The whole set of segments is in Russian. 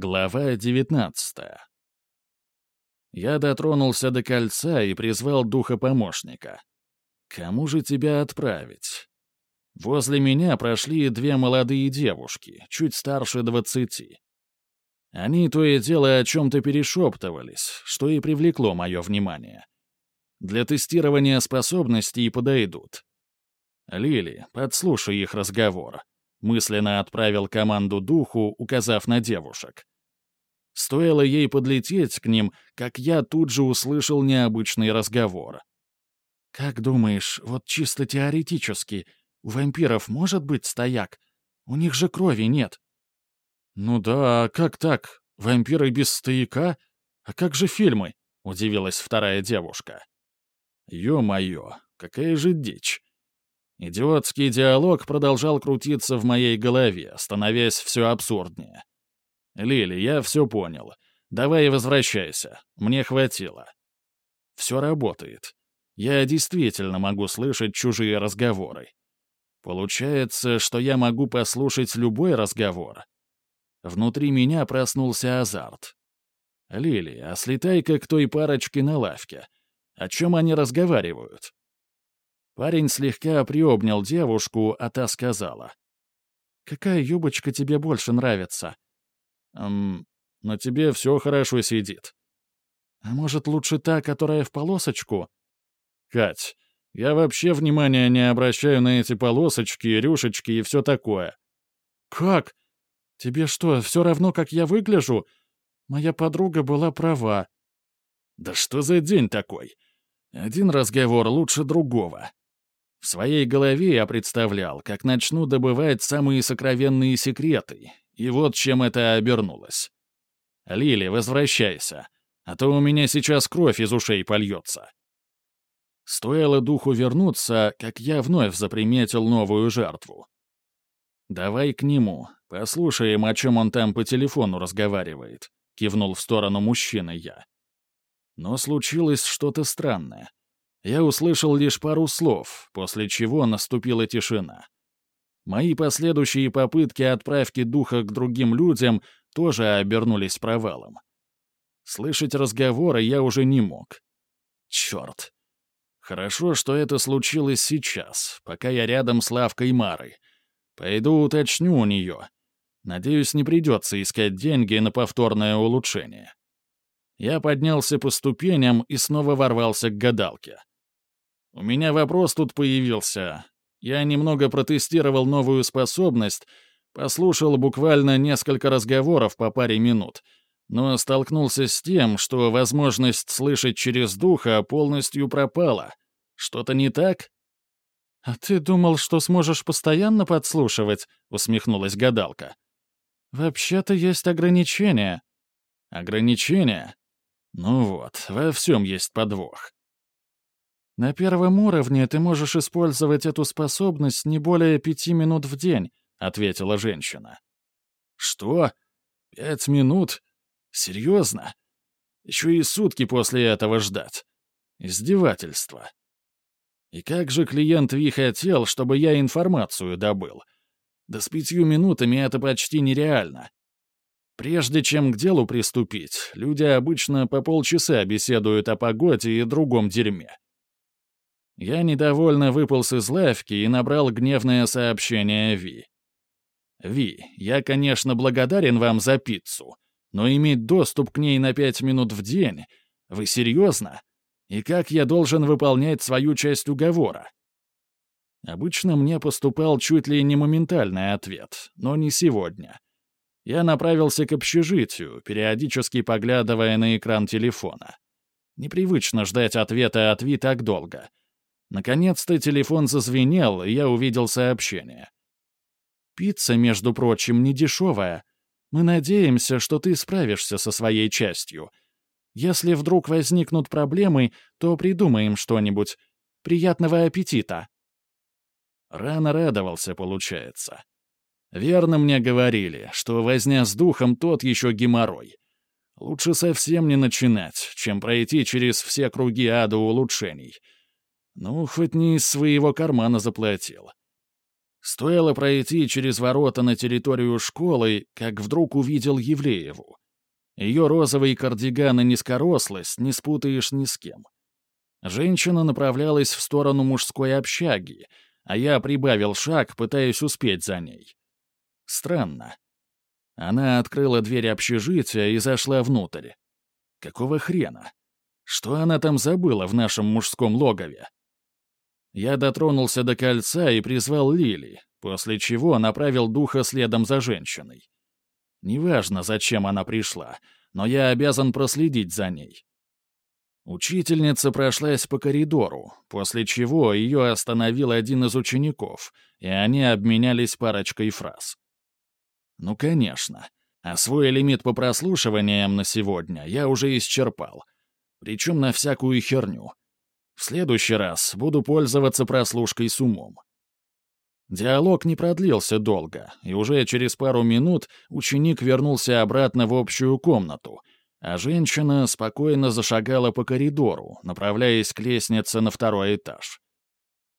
Глава 19 Я дотронулся до кольца и призвал духа помощника. Кому же тебя отправить? Возле меня прошли две молодые девушки, чуть старше двадцати. Они то и дело о чем-то перешептывались, что и привлекло мое внимание. Для тестирования способностей подойдут. «Лили, подслушай их разговор», — мысленно отправил команду духу, указав на девушек. Стоило ей подлететь к ним, как я тут же услышал необычный разговор. «Как думаешь, вот чисто теоретически, у вампиров может быть стояк? У них же крови нет». «Ну да, а как так? Вампиры без стояка? А как же фильмы?» — удивилась вторая девушка. «Ё-моё, какая же дичь!» Идиотский диалог продолжал крутиться в моей голове, становясь все абсурднее. «Лили, я все понял. Давай возвращайся. Мне хватило». Все работает. Я действительно могу слышать чужие разговоры. Получается, что я могу послушать любой разговор. Внутри меня проснулся азарт. «Лили, а слетай-ка к той парочке на лавке. О чем они разговаривают?» Парень слегка приобнял девушку, а та сказала. «Какая юбочка тебе больше нравится?» «Эм, на тебе все хорошо сидит». «А может, лучше та, которая в полосочку?» «Кать, я вообще внимания не обращаю на эти полосочки, рюшечки и все такое». «Как? Тебе что, все равно, как я выгляжу? Моя подруга была права». «Да что за день такой? Один разговор лучше другого». В своей голове я представлял, как начну добывать самые сокровенные секреты, и вот чем это обернулось. «Лили, возвращайся, а то у меня сейчас кровь из ушей польется». Стоило духу вернуться, как я вновь заприметил новую жертву. «Давай к нему, послушаем, о чем он там по телефону разговаривает», — кивнул в сторону мужчины я. Но случилось что-то странное. Я услышал лишь пару слов, после чего наступила тишина. Мои последующие попытки отправки духа к другим людям тоже обернулись провалом. Слышать разговоры я уже не мог. Черт. Хорошо, что это случилось сейчас, пока я рядом с лавкой Мары. Пойду уточню у нее. Надеюсь, не придется искать деньги на повторное улучшение. Я поднялся по ступеням и снова ворвался к гадалке. У меня вопрос тут появился. Я немного протестировал новую способность, послушал буквально несколько разговоров по паре минут, но столкнулся с тем, что возможность слышать через духа полностью пропала. Что-то не так? «А ты думал, что сможешь постоянно подслушивать?» — усмехнулась гадалка. «Вообще-то есть ограничения». «Ограничения? Ну вот, во всем есть подвох. На первом уровне ты можешь использовать эту способность не более пяти минут в день», — ответила женщина. «Что? Пять минут? Серьезно? Еще и сутки после этого ждать. Издевательство. И как же клиент Ви хотел, чтобы я информацию добыл? Да с пятью минутами это почти нереально. Прежде чем к делу приступить, люди обычно по полчаса беседуют о погоде и другом дерьме. Я недовольно выполз из лавки и набрал гневное сообщение Ви. «Ви, я, конечно, благодарен вам за пиццу, но иметь доступ к ней на пять минут в день... Вы серьезно? И как я должен выполнять свою часть уговора?» Обычно мне поступал чуть ли не моментальный ответ, но не сегодня. Я направился к общежитию, периодически поглядывая на экран телефона. Непривычно ждать ответа от Ви так долго — Наконец-то телефон зазвенел, и я увидел сообщение. «Пицца, между прочим, не дешевая. Мы надеемся, что ты справишься со своей частью. Если вдруг возникнут проблемы, то придумаем что-нибудь. Приятного аппетита!» Рано радовался, получается. Верно мне говорили, что возня с духом тот еще геморрой. Лучше совсем не начинать, чем пройти через все круги ада улучшений — ну, хоть не из своего кармана заплатил. Стоило пройти через ворота на территорию школы, как вдруг увидел Евлееву. Ее розовый кардиган и низкорослость не спутаешь ни с кем. Женщина направлялась в сторону мужской общаги, а я прибавил шаг, пытаясь успеть за ней. Странно. Она открыла дверь общежития и зашла внутрь. Какого хрена? Что она там забыла в нашем мужском логове? Я дотронулся до кольца и призвал Лили, после чего направил духа следом за женщиной. Неважно, зачем она пришла, но я обязан проследить за ней. Учительница прошлась по коридору, после чего ее остановил один из учеников, и они обменялись парочкой фраз. Ну, конечно. А свой лимит по прослушиваниям на сегодня я уже исчерпал. Причем на всякую херню. В следующий раз буду пользоваться прослушкой с умом. Диалог не продлился долго, и уже через пару минут ученик вернулся обратно в общую комнату — а женщина спокойно зашагала по коридору, направляясь к лестнице на второй этаж.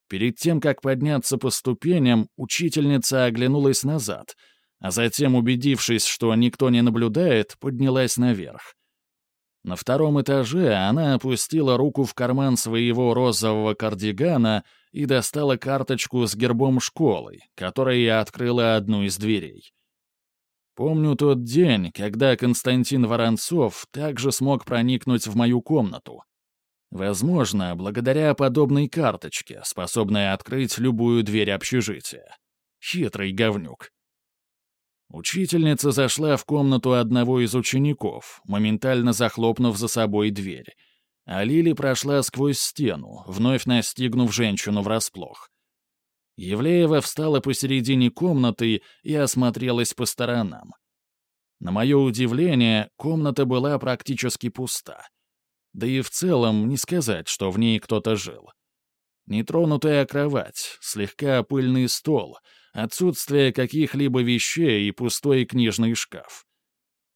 Перед тем, как подняться по ступеням, учительница оглянулась назад, а затем, убедившись, что никто не наблюдает, поднялась наверх. На втором этаже она опустила руку в карман своего розового кардигана и достала карточку с гербом школы, которой я открыла одну из дверей. Помню тот день, когда Константин Воронцов также смог проникнуть в мою комнату. Возможно, благодаря подобной карточке, способной открыть любую дверь общежития. Хитрый говнюк. Учительница зашла в комнату одного из учеников, моментально захлопнув за собой дверь. А Лили прошла сквозь стену, вновь настигнув женщину врасплох. Евлеева встала посередине комнаты и осмотрелась по сторонам. На мое удивление, комната была практически пуста. Да и в целом не сказать, что в ней кто-то жил. Нетронутая кровать, слегка пыльный стол, отсутствие каких-либо вещей и пустой книжный шкаф.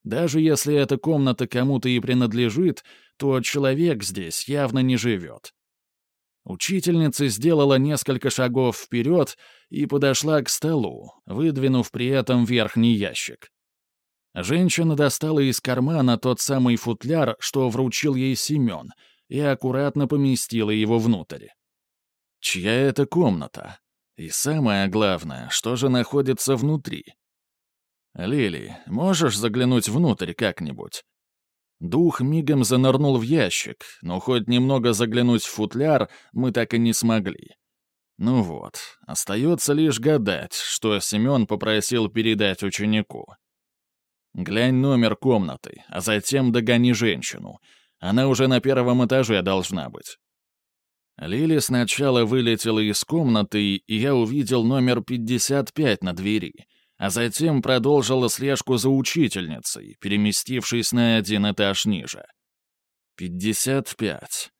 Даже если эта комната кому-то и принадлежит, то человек здесь явно не живет. Учительница сделала несколько шагов вперед и подошла к столу, выдвинув при этом верхний ящик. Женщина достала из кармана тот самый футляр, что вручил ей Семен, и аккуратно поместила его внутрь. Чья это комната? И самое главное, что же находится внутри? «Лили, можешь заглянуть внутрь как-нибудь?» Дух мигом занырнул в ящик, но хоть немного заглянуть в футляр мы так и не смогли. Ну вот, остается лишь гадать, что Семен попросил передать ученику. Глянь номер комнаты, а затем догони женщину. Она уже на первом этаже должна быть. Лили сначала вылетела из комнаты, и я увидел номер 55 на двери — а затем продолжила слежку за учительницей, переместившись на один этаж ниже. 55.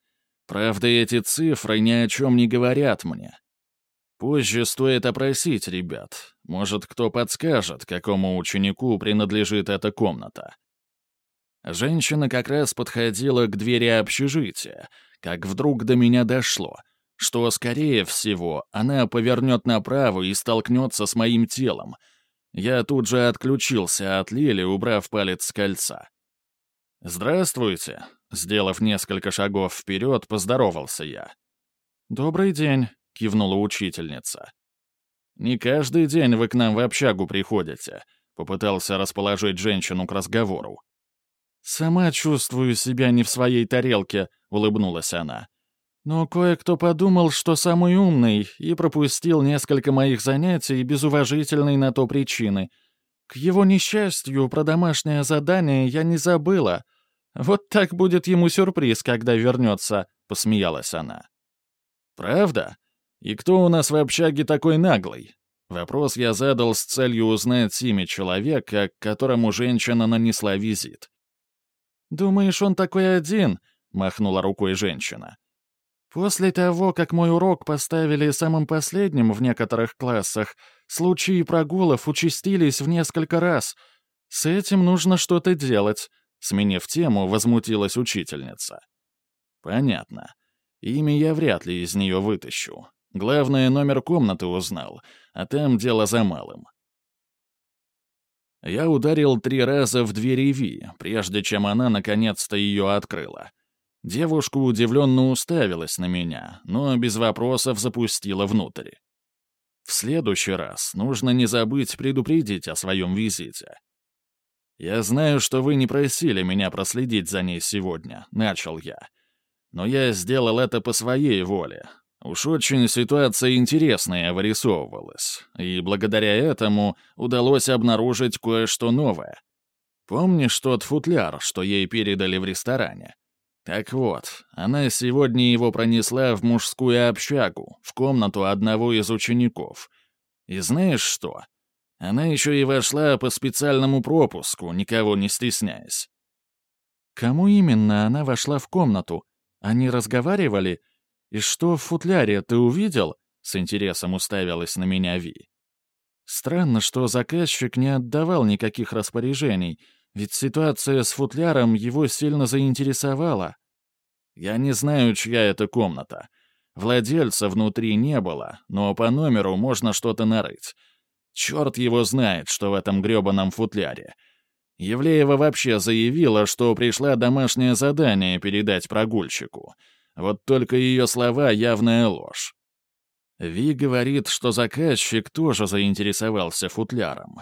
Правда, эти цифры ни о чем не говорят мне. Позже стоит опросить ребят. Может, кто подскажет, какому ученику принадлежит эта комната. Женщина как раз подходила к двери общежития, как вдруг до меня дошло, что, скорее всего, она повернет направо и столкнется с моим телом — я тут же отключился от Лили, убрав палец с кольца. «Здравствуйте», — сделав несколько шагов вперед, поздоровался я. «Добрый день», — кивнула учительница. «Не каждый день вы к нам в общагу приходите», — попытался расположить женщину к разговору. «Сама чувствую себя не в своей тарелке», — улыбнулась она. Но кое-кто подумал, что самый умный, и пропустил несколько моих занятий без уважительной на то причины. К его несчастью, про домашнее задание я не забыла. Вот так будет ему сюрприз, когда вернется», — посмеялась она. «Правда? И кто у нас в общаге такой наглый?» Вопрос я задал с целью узнать имя человека, к которому женщина нанесла визит. «Думаешь, он такой один?» — махнула рукой женщина. После того, как мой урок поставили самым последним в некоторых классах, случаи прогулов участились в несколько раз. С этим нужно что-то делать. Сменив тему, возмутилась учительница. Понятно. Имя я вряд ли из нее вытащу. Главное, номер комнаты узнал, а там дело за малым. Я ударил три раза в дверь Ви, прежде чем она наконец-то ее открыла. Девушка удивленно уставилась на меня, но без вопросов запустила внутрь. В следующий раз нужно не забыть предупредить о своем визите. «Я знаю, что вы не просили меня проследить за ней сегодня», — начал я. «Но я сделал это по своей воле. Уж очень ситуация интересная вырисовывалась, и благодаря этому удалось обнаружить кое-что новое. Помнишь тот футляр, что ей передали в ресторане? Так вот, она сегодня его пронесла в мужскую общагу, в комнату одного из учеников. И знаешь что? Она еще и вошла по специальному пропуску, никого не стесняясь. Кому именно она вошла в комнату? Они разговаривали? И что в футляре ты увидел? С интересом уставилась на меня Ви. Странно, что заказчик не отдавал никаких распоряжений, ведь ситуация с футляром его сильно заинтересовала. Я не знаю, чья это комната. Владельца внутри не было, но по номеру можно что-то нарыть. Черт его знает, что в этом грёбаном футляре. Евлеева вообще заявила, что пришла домашнее задание передать прогульщику. Вот только ее слова — явная ложь. Ви говорит, что заказчик тоже заинтересовался футляром.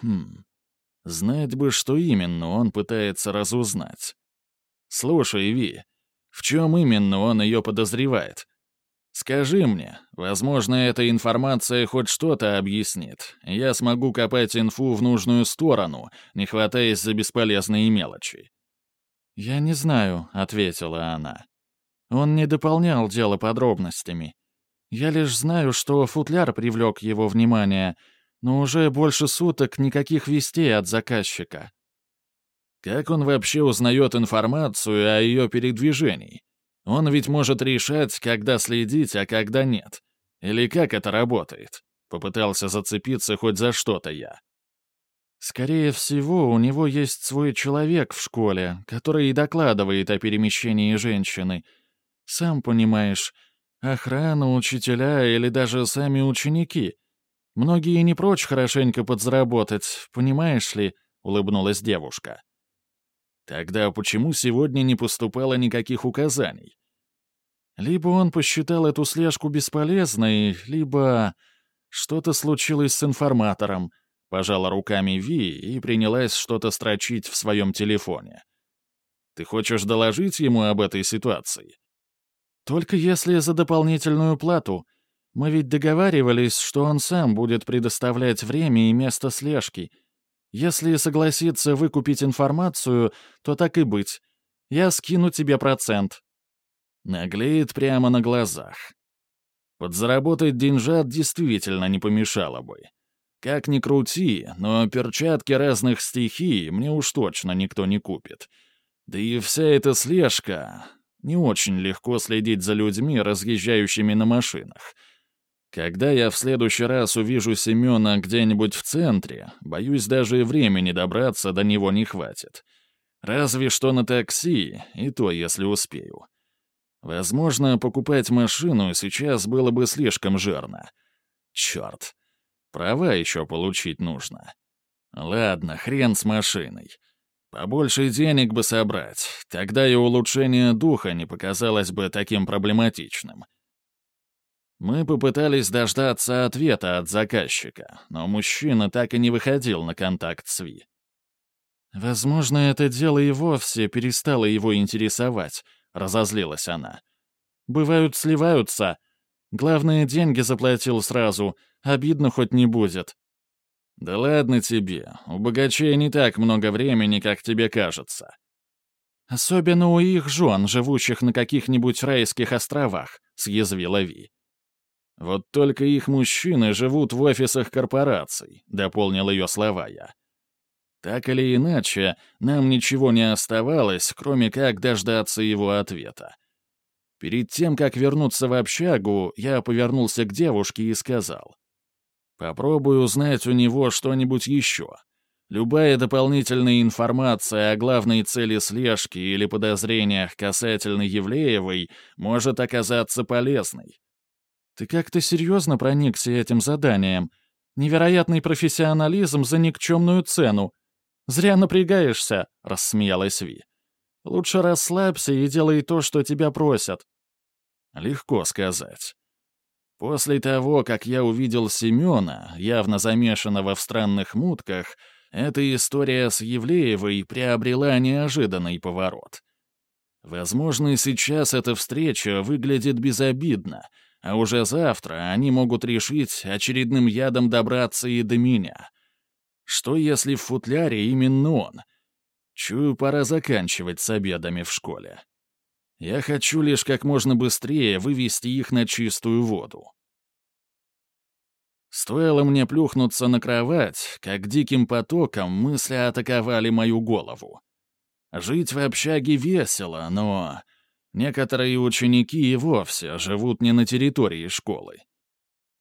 Хм, знать бы, что именно он пытается разузнать. «Слушай, Ви, в чем именно он ее подозревает? Скажи мне, возможно, эта информация хоть что-то объяснит. Я смогу копать инфу в нужную сторону, не хватаясь за бесполезные мелочи». «Я не знаю», — ответила она. «Он не дополнял дело подробностями. Я лишь знаю, что футляр привлек его внимание, но уже больше суток никаких вестей от заказчика». «Как он вообще узнает информацию о ее передвижении?» Он ведь может решать, когда следить, а когда нет. Или как это работает? Попытался зацепиться хоть за что-то я. Скорее всего, у него есть свой человек в школе, который и докладывает о перемещении женщины. Сам понимаешь, охрана, учителя или даже сами ученики. Многие не прочь хорошенько подзаработать, понимаешь ли, — улыбнулась девушка. Тогда почему сегодня не поступало никаких указаний? Либо он посчитал эту слежку бесполезной, либо что-то случилось с информатором, пожала руками Ви и принялась что-то строчить в своем телефоне. Ты хочешь доложить ему об этой ситуации? Только если за дополнительную плату. Мы ведь договаривались, что он сам будет предоставлять время и место слежки — если согласится выкупить информацию, то так и быть. Я скину тебе процент». Наглеет прямо на глазах. Подзаработать деньжат действительно не помешало бы. Как ни крути, но перчатки разных стихий мне уж точно никто не купит. Да и вся эта слежка... Не очень легко следить за людьми, разъезжающими на машинах — когда я в следующий раз увижу Семена где-нибудь в центре, боюсь, даже времени добраться до него не хватит. Разве что на такси, и то, если успею. Возможно, покупать машину сейчас было бы слишком жирно. Черт. Права еще получить нужно. Ладно, хрен с машиной. Побольше денег бы собрать, тогда и улучшение духа не показалось бы таким проблематичным. Мы попытались дождаться ответа от заказчика, но мужчина так и не выходил на контакт с Ви. «Возможно, это дело и вовсе перестало его интересовать», — разозлилась она. «Бывают, сливаются. Главное, деньги заплатил сразу, обидно хоть не будет». «Да ладно тебе, у богачей не так много времени, как тебе кажется». «Особенно у их жен, живущих на каких-нибудь райских островах», — съязвила Ви. «Вот только их мужчины живут в офисах корпораций», — дополнил ее слова я. Так или иначе, нам ничего не оставалось, кроме как дождаться его ответа. Перед тем, как вернуться в общагу, я повернулся к девушке и сказал. «Попробую узнать у него что-нибудь еще. Любая дополнительная информация о главной цели слежки или подозрениях касательно Евлеевой может оказаться полезной. Ты как-то серьезно проникся этим заданием? Невероятный профессионализм за никчемную цену. Зря напрягаешься», — рассмеялась Ви. «Лучше расслабься и делай то, что тебя просят». Легко сказать. После того, как я увидел Семена, явно замешанного в странных мутках, эта история с Евлеевой приобрела неожиданный поворот. Возможно, сейчас эта встреча выглядит безобидно, а уже завтра они могут решить очередным ядом добраться и до меня. Что если в футляре именно он? Чую, пора заканчивать с обедами в школе. Я хочу лишь как можно быстрее вывести их на чистую воду. Стоило мне плюхнуться на кровать, как диким потоком мысли атаковали мою голову. Жить в общаге весело, но некоторые ученики и вовсе живут не на территории школы.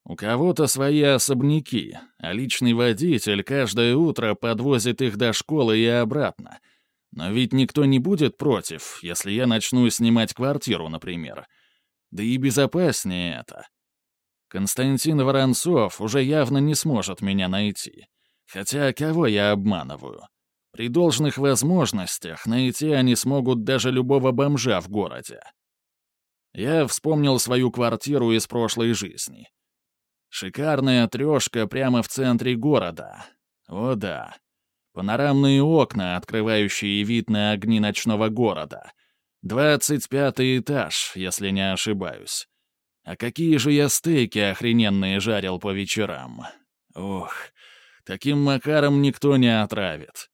У кого-то свои особняки, а личный водитель каждое утро подвозит их до школы и обратно. Но ведь никто не будет против, если я начну снимать квартиру, например. Да и безопаснее это. Константин Воронцов уже явно не сможет меня найти. Хотя кого я обманываю? При должных возможностях найти они смогут даже любого бомжа в городе. Я вспомнил свою квартиру из прошлой жизни. Шикарная трешка прямо в центре города. О да. Панорамные окна, открывающие вид на огни ночного города. Двадцать пятый этаж, если не ошибаюсь. А какие же я стейки охрененные жарил по вечерам. Ох, таким макаром никто не отравит.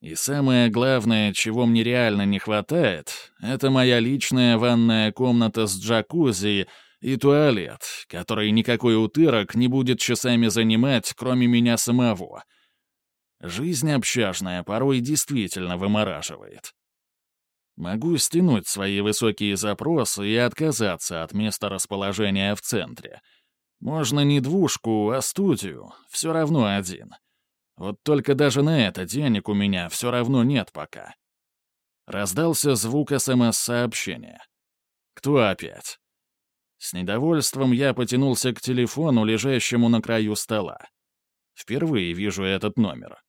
И самое главное, чего мне реально не хватает, это моя личная ванная комната с джакузи и туалет, который никакой утырок не будет часами занимать, кроме меня самого. Жизнь общажная порой действительно вымораживает. Могу стянуть свои высокие запросы и отказаться от места расположения в центре. Можно не двушку, а студию, все равно один. Вот только даже на это денег у меня все равно нет пока. Раздался звук СМС-сообщения. Кто опять? С недовольством я потянулся к телефону, лежащему на краю стола. Впервые вижу этот номер.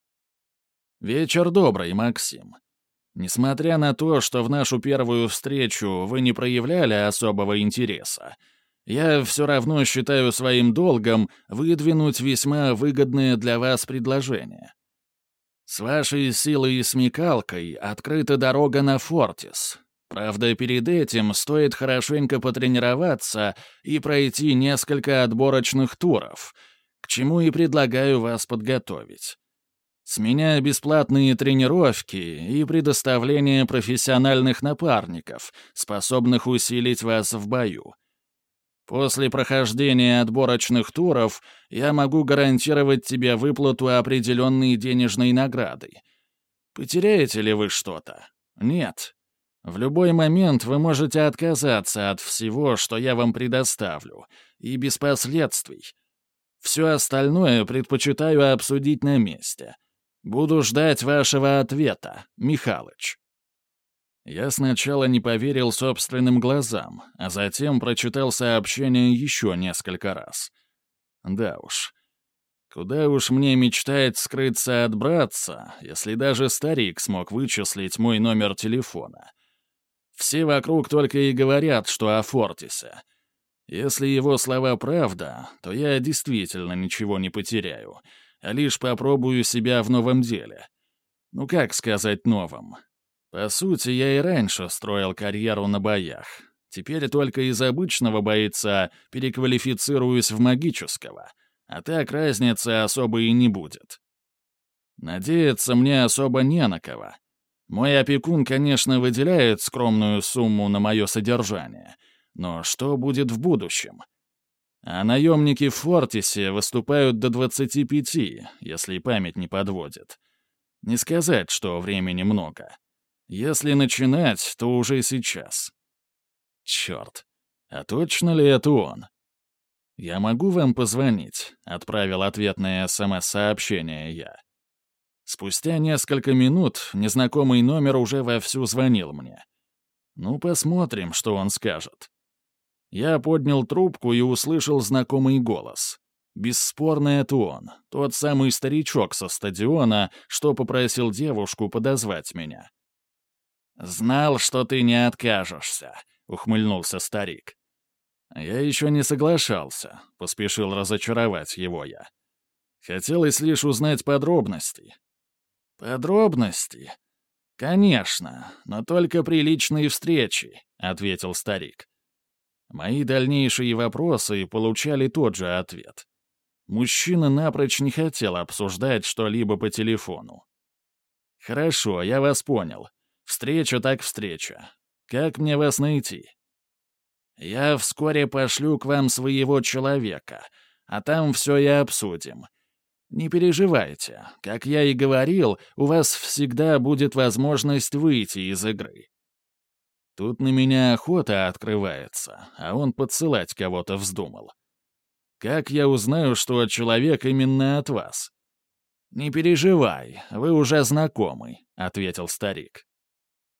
«Вечер добрый, Максим. Несмотря на то, что в нашу первую встречу вы не проявляли особого интереса, я все равно считаю своим долгом выдвинуть весьма выгодное для вас предложение. С вашей силой и смекалкой открыта дорога на Фортис. Правда, перед этим стоит хорошенько потренироваться и пройти несколько отборочных туров, к чему и предлагаю вас подготовить. С меня бесплатные тренировки и предоставление профессиональных напарников, способных усилить вас в бою. После прохождения отборочных туров я могу гарантировать тебе выплату определенной денежной награды. Потеряете ли вы что-то? Нет. В любой момент вы можете отказаться от всего, что я вам предоставлю, и без последствий. Все остальное предпочитаю обсудить на месте. Буду ждать вашего ответа, Михалыч». Я сначала не поверил собственным глазам, а затем прочитал сообщение еще несколько раз. Да уж. Куда уж мне мечтать скрыться от братца, если даже старик смог вычислить мой номер телефона. Все вокруг только и говорят, что о Фортисе. Если его слова правда, то я действительно ничего не потеряю — а лишь попробую себя в новом деле. Ну как сказать новом? По сути, я и раньше строил карьеру на боях. Теперь только из обычного бойца переквалифицируюсь в магического, а так разницы особо и не будет. Надеяться мне особо не на кого. Мой опекун, конечно, выделяет скромную сумму на мое содержание, но что будет в будущем? А наемники в Фортисе выступают до 25, если память не подводит. Не сказать, что времени много. Если начинать, то уже сейчас. Черт, а точно ли это он? «Я могу вам позвонить?» — отправил ответное СМС-сообщение я. Спустя несколько минут незнакомый номер уже вовсю звонил мне. Ну, посмотрим, что он скажет. Я поднял трубку и услышал знакомый голос. Бесспорно, это он, тот самый старичок со стадиона, что попросил девушку подозвать меня. «Знал, что ты не откажешься», — ухмыльнулся старик. «Я еще не соглашался», — поспешил разочаровать его я. «Хотелось лишь узнать подробности». «Подробности? Конечно, но только при личной встрече», — ответил старик. Мои дальнейшие вопросы получали тот же ответ. Мужчина напрочь не хотел обсуждать что-либо по телефону. «Хорошо, я вас понял. Встреча так встреча. Как мне вас найти?» «Я вскоре пошлю к вам своего человека, а там все и обсудим. Не переживайте. Как я и говорил, у вас всегда будет возможность выйти из игры». Тут на меня охота открывается, а он подсылать кого-то вздумал. Как я узнаю, что человек именно от вас?» «Не переживай, вы уже знакомы», — ответил старик.